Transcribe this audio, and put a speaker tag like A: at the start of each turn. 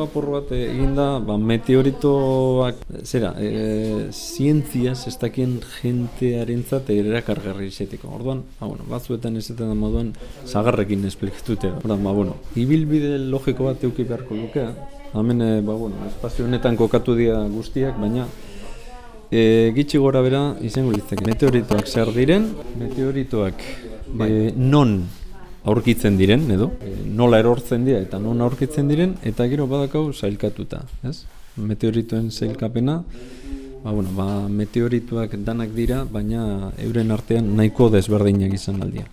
A: Apur bat egin da, ba, meteoritoak, zera, e, zientziaz ez dakien jentearentzat erakargarri izeteko. Orduan, ba, bueno, batzuetan esaten da moduan, zagarrekin esplikatute. Orduan, ba, bueno, ibilbide logiko bat euki beharko lukea. Hemen, e, ba, bueno, espazio honetan kokatu dira guztiak, baina e, gitxi gora bera izango litzake. Meteoritoak zer diren, meteoritoak e, non aurkitzen diren, edo, e, nola erortzen dira eta non aurkitzen diren, eta gero badakau zailkatuta, ez? Meteoritoen zailkapena, ba, bueno, ba, meteorituak danak dira, baina euren artean nahiko desberdinak izan aldia.